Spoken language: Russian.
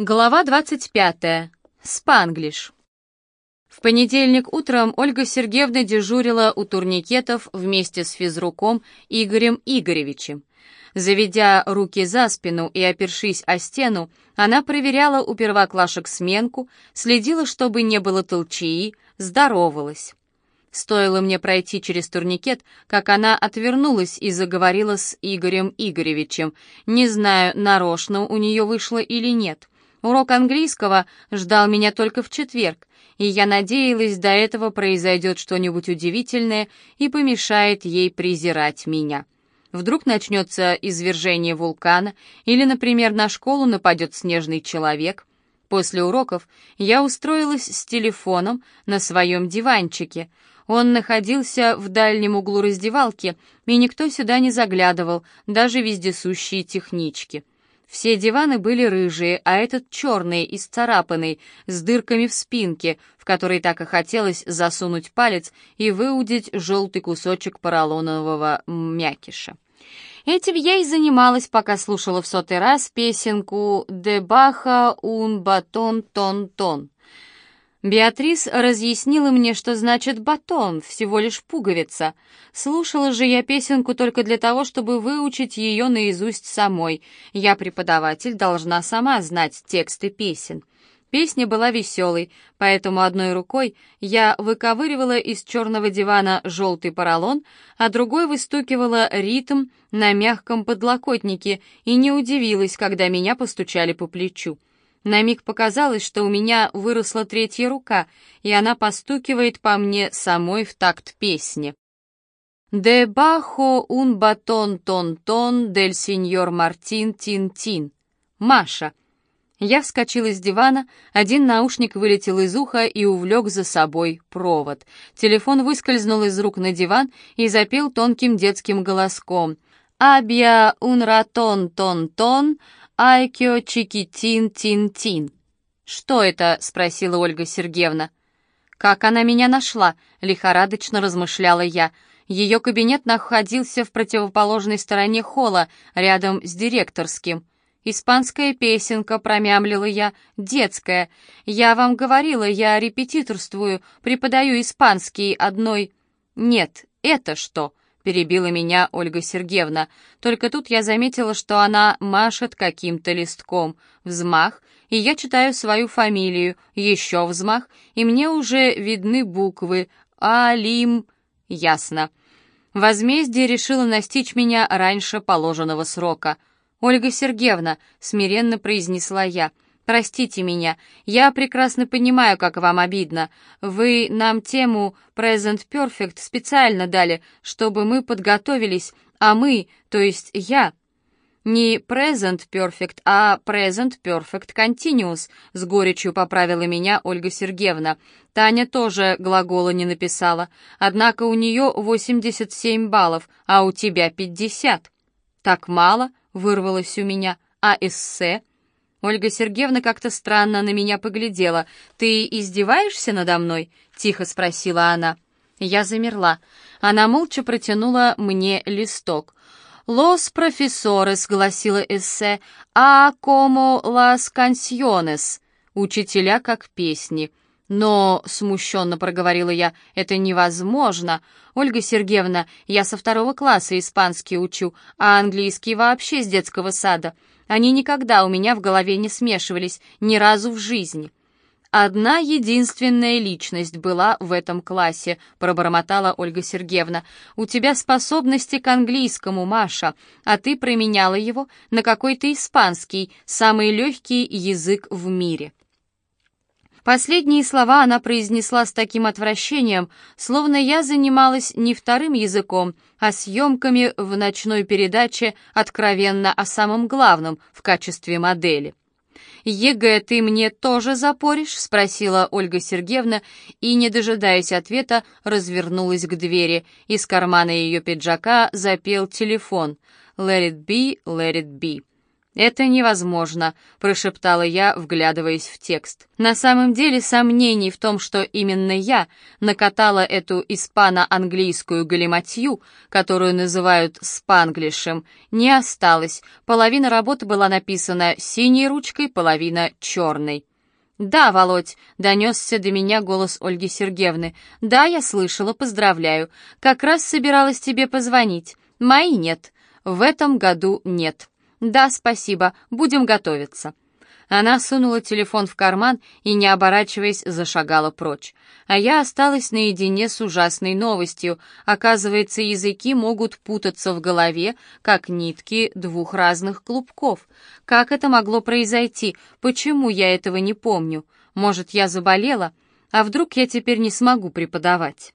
Глава 25. Спанглиш. В понедельник утром Ольга Сергеевна дежурила у турникетов вместе с физруком Игорем Игоревичем. Заведя руки за спину и опершись о стену, она проверяла у первоклашек сменку, следила, чтобы не было толчии, здоровалась. Стоило мне пройти через турникет, как она отвернулась и заговорила с Игорем Игоревичем. Не знаю, нарочно у нее вышло или нет — Урок английского ждал меня только в четверг, и я надеялась, до этого произойдет что-нибудь удивительное и помешает ей презирать меня. Вдруг начнется извержение вулкана, или, например, на школу нападет снежный человек. После уроков я устроилась с телефоном на своем диванчике. Он находился в дальнем углу раздевалки, и никто сюда не заглядывал, даже вездесущие технички. Все диваны были рыжие, а этот черный, исцарапанный, с дырками в спинке, в который так и хотелось засунуть палец и выудить желтый кусочек поролонового мякиша. Этим я и занималась, пока слушала в сотый раз песенку «Де Баха ун батон тон тон». Беатрис разъяснила мне, что значит батон, всего лишь пуговица. Слушала же я песенку только для того, чтобы выучить ее наизусть самой. Я, преподаватель, должна сама знать тексты песен. Песня была веселой, поэтому одной рукой я выковыривала из черного дивана желтый поролон, а другой выстукивала ритм на мягком подлокотнике и не удивилась, когда меня постучали по плечу. На миг показалось, что у меня выросла третья рука, и она постукивает по мне самой в такт песни. «Де бахо un батон тон-тон дель сеньор Мартин тин-тин». «Маша». Я вскочила с дивана, один наушник вылетел из уха и увлек за собой провод. Телефон выскользнул из рук на диван и запел тонким детским голоском. «Абья un ратон тон-тон», «Айкио Чикитин-Тин-Тин». «Что это?» — спросила Ольга Сергеевна. «Как она меня нашла?» — лихорадочно размышляла я. Ее кабинет находился в противоположной стороне холла, рядом с директорским. «Испанская песенка», — промямлила я, — «детская. Я вам говорила, я репетиторствую, преподаю испанский одной...» «Нет, это что?» Перебила меня Ольга Сергеевна. Только тут я заметила, что она машет каким-то листком. Взмах, и я читаю свою фамилию. Еще взмах, и мне уже видны буквы «Алим». Ясно. Возмездие решило настичь меня раньше положенного срока. «Ольга Сергеевна», — смиренно произнесла я, — Простите меня, я прекрасно понимаю, как вам обидно. Вы нам тему Present Perfect специально дали, чтобы мы подготовились, а мы, то есть я, не Present Perfect, а Present Perfect Continuous, с горечью поправила меня Ольга Сергеевна. Таня тоже глагола не написала, однако у нее 87 баллов, а у тебя 50. Так мало, вырвалось у меня, а эссе? Ольга Сергеевна как-то странно на меня поглядела. «Ты издеваешься надо мной?» — тихо спросила она. Я замерла. Она молча протянула мне листок. «Лос профессорес», — гласила эссе, «а como las canciones» — «Учителя как песни». «Но», — смущенно проговорила я, — «это невозможно. Ольга Сергеевна, я со второго класса испанский учу, а английский вообще с детского сада. Они никогда у меня в голове не смешивались, ни разу в жизни. «Одна единственная личность была в этом классе», — пробормотала Ольга Сергеевна. «У тебя способности к английскому, Маша, а ты променяла его на какой-то испанский, самый легкий язык в мире». Последние слова она произнесла с таким отвращением, словно я занималась не вторым языком, а съемками в ночной передаче откровенно о самом главном в качестве модели. «ЕГЭ ты мне тоже запоришь?» — спросила Ольга Сергеевна и, не дожидаясь ответа, развернулась к двери. Из кармана ее пиджака запел телефон. «Let it be, let it be». «Это невозможно», — прошептала я, вглядываясь в текст. На самом деле сомнений в том, что именно я накатала эту испано-английскую галиматью, которую называют спанглишем, не осталось. Половина работы была написана синей ручкой, половина черной. «Да, Володь», — донесся до меня голос Ольги Сергеевны. «Да, я слышала, поздравляю. Как раз собиралась тебе позвонить. Мои нет. В этом году нет». «Да, спасибо, будем готовиться». Она сунула телефон в карман и, не оборачиваясь, зашагала прочь. А я осталась наедине с ужасной новостью. Оказывается, языки могут путаться в голове, как нитки двух разных клубков. Как это могло произойти? Почему я этого не помню? Может, я заболела? А вдруг я теперь не смогу преподавать?